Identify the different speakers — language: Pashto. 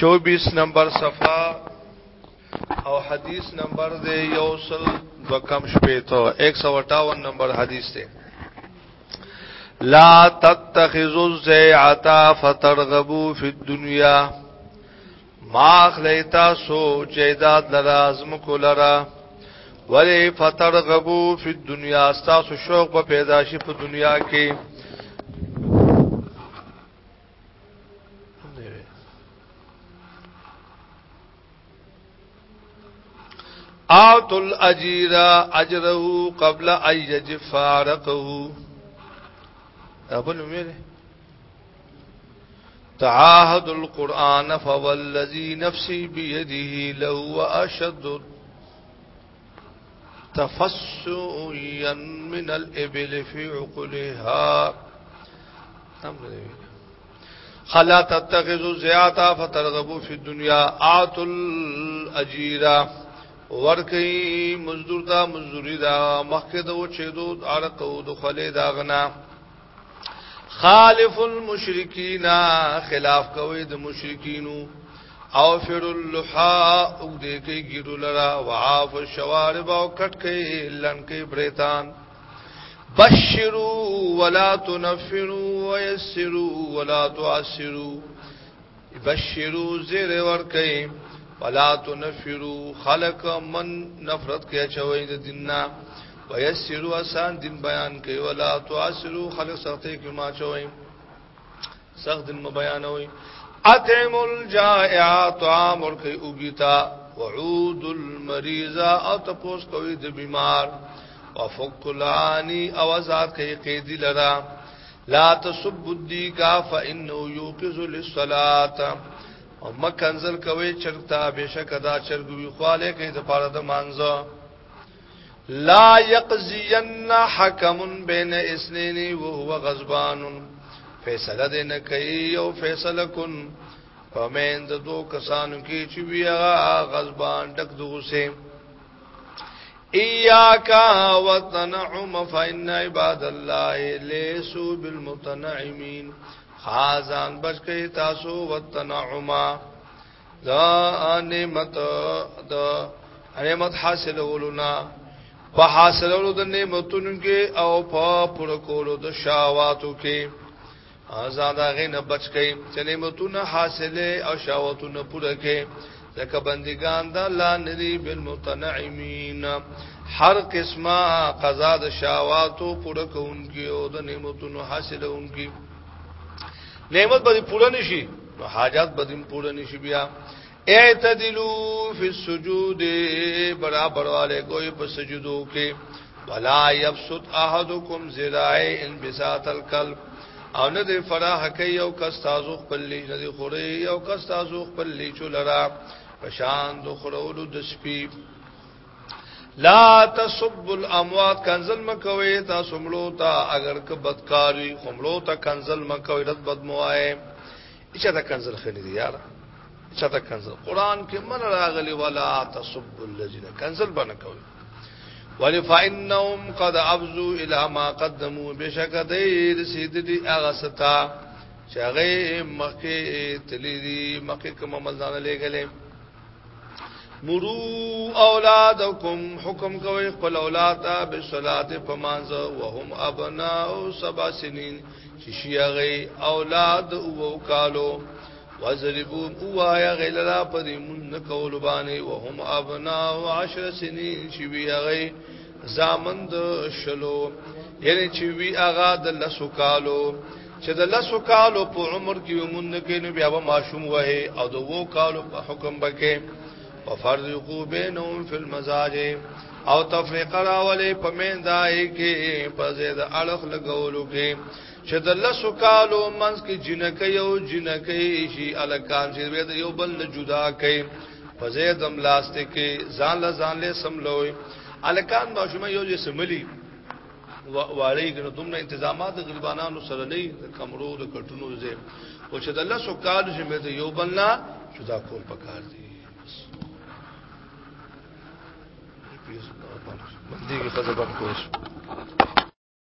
Speaker 1: 24 نمبر صفحه او حدیث نمبر دی یوصل دو کم شپیتو 158 نمبر حدیث دی لا تتخذوا الزیعتا فترغبوا فی الدنیا ما خلیتا سو جیداد لرازم کو لرا ولی فترغبوا فی الدنیا استاسو شوق په پیداشی په دنیا کې اعطوا الاجر اجره قبل ان يجفارقه ابن میرے تعاهد القرآن فوالذي نفسي بيده لو أشد تفسويا من الإبل في عقلها نعم خلا تتخذوا زياتا فترغبوا في الدنيا اعطوا الأجيرا ورکی مزدور تا مزدوری دا مخکې د و چې دود عرق او د خلې دا غنا خالف المشرکین خلاف کوي د مشرکینو او فر اللحا او دې کې ګیرو لرا وعاف الشوارب او کټ کې لنکې بریتان بشروا ولا تنفروا ويسروا ولا تعسروا بشروا زیر ورکې ولا تنفروا خلق من نفرت کوي چوي د دیننا ويسروا آسان دین بیان کوي ولا تعسروا خلق سختي کوي ما چوي سخت دین مبيانوي اتم الجائع طعام ورکي اوګيتا وعود المريضا او تپوس کوي د بیمار وفق لانی او ذات کوي قیدی لرا لا تسب الدی کا فانه یوقظ للصلاه او مکنزل کوي چرتا بشک دا چرګوي خواله کوي د پاره د مانزه لا يقزين حكم بين اسنين وهو غضبان فیصله دین کوي او فیصله کن پمند دو کسانو کې چې بیا غضبان ټک دوسه اياکا وتنعم فإن عباد الله ليسوا بالمتنعمين خازان بچکی تاسو وتنعم دا نعمت دا نعمت حاصلولنا په حاصلولو د نعمتونو کې او په پوره کولو د شاواتو کې آزاد غینه بچکی چې نعمتونه حاصله او شاواتونه پوره کې ځکه بندگان د الله ندي بالمتنعمین هر قسمه قضا د شاواتو پوره کوونکی او د نعمتونو حاصلونکی نعمت به پوره نشي نو حاجات به پوره نشي بیا اعتدلوا فی السجود برابر والے کوئی په سجدو کې ولا یبسط احدکم ذراعی انبساط القلب او نه دی فراح کوي او کس تاسو خپل لی نه دی خوري او کس تاسو خپل لی چو لرا پشان دو خرولو د سپی لا تصب الاموات کنزل مکوي تاسو ملو تا اگر که بدکاری خملو تا کنزل مکوي رد بد موای اچا تا کنزل خلی دی یار اچا تا کنزل قران کې من راغلی ولا تصب الذين کنزل بنکوي ولفانهم قد ابزوا الى ما قدموا بشکدې رسیدلی هغه ستا چې هغه مکه تلری مکه کوم مزان لګلې مرو اولادکم حکم کوي خپل اولاد ته بالصلاه فمانځ وهم ابناء سبع سنين چې شي هغه اولاد وو کالو وزربوم اوایا غیلرا پدی من نکول بانی وهم ابناو عشر سنین شوی اغی زامند شلو یعنی چوی اغا د لسو کالو چې د لسو کالو په عمر کې ومن کې نو بیا به ماشوم وه او د وو کالو په حکم بکې و فرض یقوبین اون فی المزاج او تفریق راولی پمین دائی کی پزید علخ لگولو کی چه دلسو کالو منز کی جنکی او جنکی شی علکان شی بید یو بل جدا کی پزید ام لاستے کی زان لزان لے سملوی علکان باشو میں یو جیسے ملی واری کنو تم نه انتظامات غریبانانو سره نه د کمرو د کټونو زه او چې د الله سو کال چې مې ته یو بلنا جدا کول پکار دي Diga fazer alguma coisa.